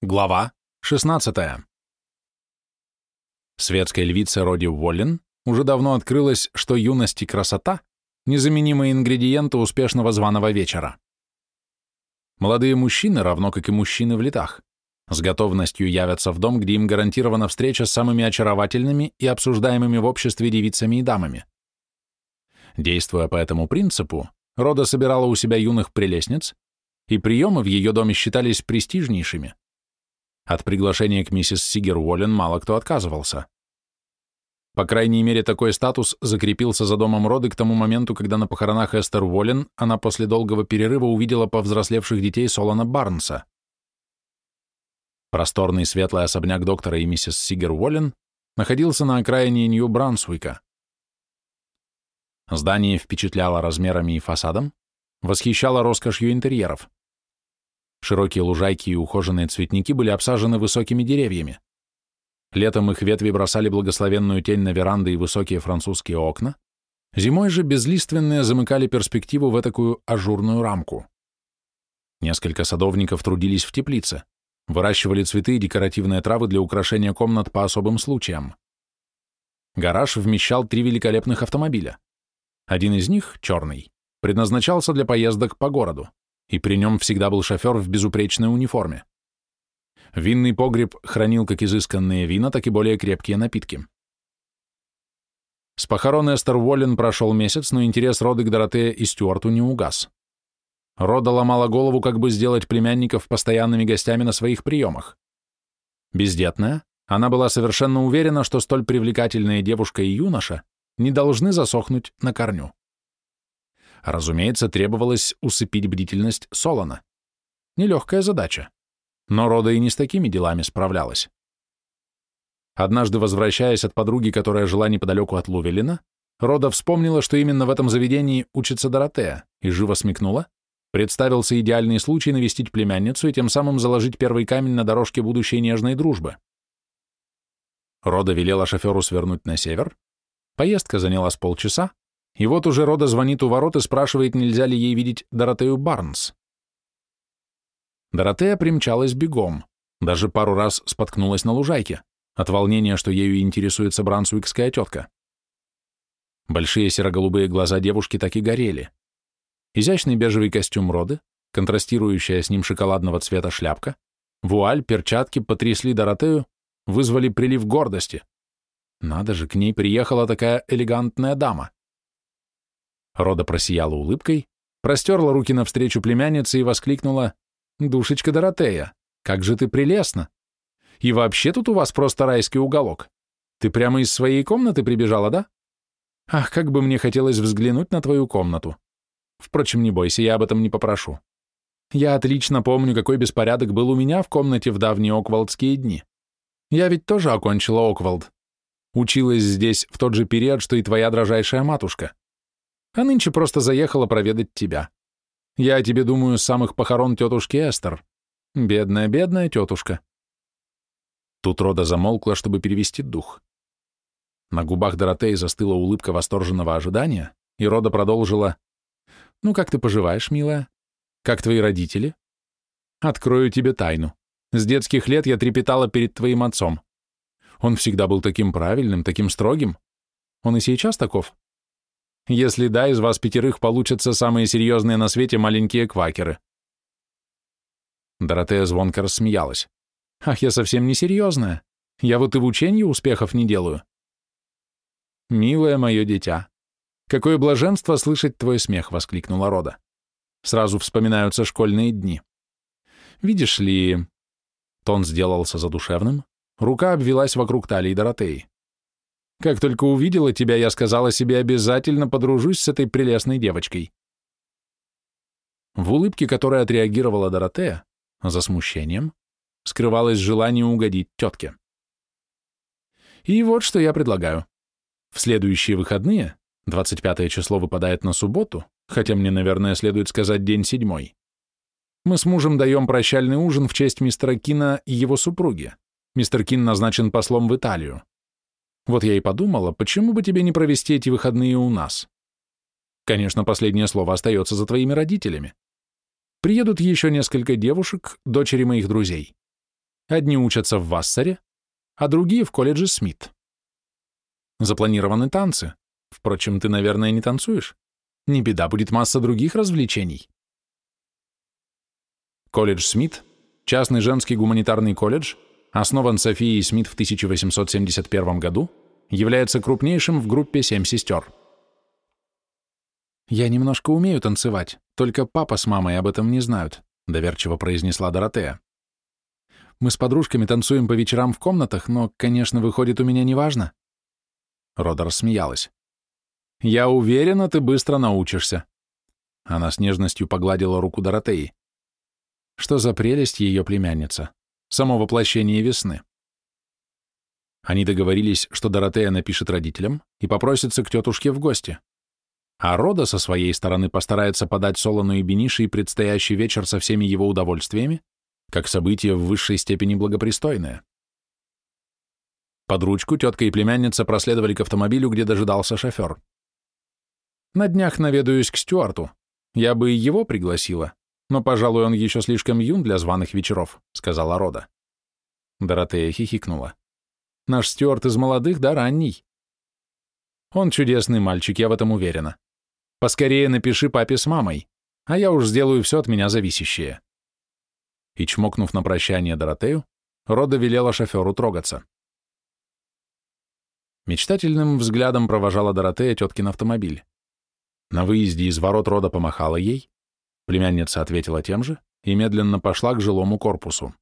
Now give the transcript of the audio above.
Глава 16. Светской львице Роди Уоллен уже давно открылось, что юность и красота – незаменимые ингредиенты успешного званого вечера. Молодые мужчины, равно как и мужчины в летах, с готовностью явятся в дом, где им гарантирована встреча с самыми очаровательными и обсуждаемыми в обществе девицами и дамами. Действуя по этому принципу, Рода собирала у себя юных прелестниц, и приемы в ее доме считались престижнейшими. От приглашения к миссис Сигер Уоллен мало кто отказывался. По крайней мере, такой статус закрепился за домом роды к тому моменту, когда на похоронах Эстер Уоллен она после долгого перерыва увидела повзрослевших детей Солона Барнса. Просторный светлый особняк доктора и миссис Сигер Уоллен находился на окраине Нью-Брансуика. Здание впечатляло размерами и фасадом, восхищало роскошью интерьеров. Широкие лужайки и ухоженные цветники были обсажены высокими деревьями. Летом их ветви бросали благословенную тень на веранды и высокие французские окна, зимой же безлиственные замыкали перспективу в такую ажурную рамку. Несколько садовников трудились в теплице, выращивали цветы и декоративные травы для украшения комнат по особым случаям. Гараж вмещал три великолепных автомобиля. Один из них, черный, предназначался для поездок по городу и при нем всегда был шофер в безупречной униформе. Винный погреб хранил как изысканные вина, так и более крепкие напитки. С похорон Эстер Уоллен прошел месяц, но интерес Роды к Доротея и Стюарту не угас. Рода ломала голову, как бы сделать племянников постоянными гостями на своих приемах. Бездетная, она была совершенно уверена, что столь привлекательная девушка и юноша не должны засохнуть на корню. Разумеется, требовалось усыпить бдительность Солона. Нелегкая задача. Но Рода и не с такими делами справлялась. Однажды, возвращаясь от подруги, которая жила неподалеку от Лувелина, Рода вспомнила, что именно в этом заведении учится Доротея, и живо смекнула, представился идеальный случай навестить племянницу и тем самым заложить первый камень на дорожке будущей нежной дружбы. Рода велела шоферу свернуть на север, поездка заняла с полчаса, и вот уже Рода звонит у ворот и спрашивает, нельзя ли ей видеть Доротею Барнс. Доротея примчалась бегом, даже пару раз споткнулась на лужайке, от волнения, что ею интересуется брансуикская тетка. Большие серо-голубые глаза девушки так и горели. Изящный бежевый костюм Роды, контрастирующая с ним шоколадного цвета шляпка, вуаль, перчатки потрясли Доротею, вызвали прилив гордости. Надо же, к ней приехала такая элегантная дама. Рода просияла улыбкой, простерла руки навстречу племяннице и воскликнула «Душечка Доротея, как же ты прелестна! И вообще тут у вас просто райский уголок. Ты прямо из своей комнаты прибежала, да? Ах, как бы мне хотелось взглянуть на твою комнату. Впрочем, не бойся, я об этом не попрошу. Я отлично помню, какой беспорядок был у меня в комнате в давние оквалдские дни. Я ведь тоже окончила Оквалд. Училась здесь в тот же период, что и твоя дрожайшая матушка а нынче просто заехала проведать тебя. Я о тебе думаю с самых похорон тетушки Эстер. Бедная, бедная тетушка. Тут Рода замолкла, чтобы перевести дух. На губах Доротеи застыла улыбка восторженного ожидания, и Рода продолжила. «Ну, как ты поживаешь, милая? Как твои родители? Открою тебе тайну. С детских лет я трепетала перед твоим отцом. Он всегда был таким правильным, таким строгим. Он и сейчас таков. Если да, из вас пятерых получатся самые серьезные на свете маленькие квакеры. Доротея звонко рассмеялась. Ах, я совсем не серьезная. Я вот и в учении успехов не делаю. Милое мое дитя, какое блаженство слышать твой смех, воскликнула Рода. Сразу вспоминаются школьные дни. Видишь ли... Тон сделался задушевным, рука обвелась вокруг талии Доротеи. Как только увидела тебя, я сказала себе, обязательно подружусь с этой прелестной девочкой. В улыбке, которой отреагировала Доротея, за смущением, скрывалось желание угодить тетке. И вот что я предлагаю. В следующие выходные, 25 число выпадает на субботу, хотя мне, наверное, следует сказать день седьмой, мы с мужем даем прощальный ужин в честь мистера Кина и его супруги. Мистер Кин назначен послом в Италию. Вот я и подумала, почему бы тебе не провести эти выходные у нас? Конечно, последнее слово остается за твоими родителями. Приедут еще несколько девушек, дочери моих друзей. Одни учатся в Вассаре, а другие в колледже Смит. Запланированы танцы. Впрочем, ты, наверное, не танцуешь. Не беда, будет масса других развлечений. Колледж Смит, частный женский гуманитарный колледж, основан Софией Смит в 1871 году, является крупнейшим в группе «Семь сестер». «Я немножко умею танцевать, только папа с мамой об этом не знают», доверчиво произнесла Доротея. «Мы с подружками танцуем по вечерам в комнатах, но, конечно, выходит у меня неважно». Рода рассмеялась. «Я уверена, ты быстро научишься». Она с нежностью погладила руку Доротеи. Что за прелесть ее племянница? Само воплощение весны. Они договорились, что Доротея напишет родителям и попросится к тетушке в гости. А Рода со своей стороны постарается подать Солону и Бениши и предстоящий вечер со всеми его удовольствиями, как событие в высшей степени благопристойное. Под ручку тетка и племянница проследовали к автомобилю, где дожидался шофер. «На днях наведаюсь к Стюарту. Я бы и его пригласила, но, пожалуй, он еще слишком юн для званых вечеров», — сказала Рода. Доротея хихикнула. «Наш Стюарт из молодых, да ранний. Он чудесный мальчик, я в этом уверена. Поскорее напиши папе с мамой, а я уж сделаю все от меня зависящее». И, чмокнув на прощание Доротею, Рода велела шоферу трогаться. Мечтательным взглядом провожала Доротея теткин автомобиль. На выезде из ворот Рода помахала ей, Племянница ответила тем же и медленно пошла к жилому корпусу.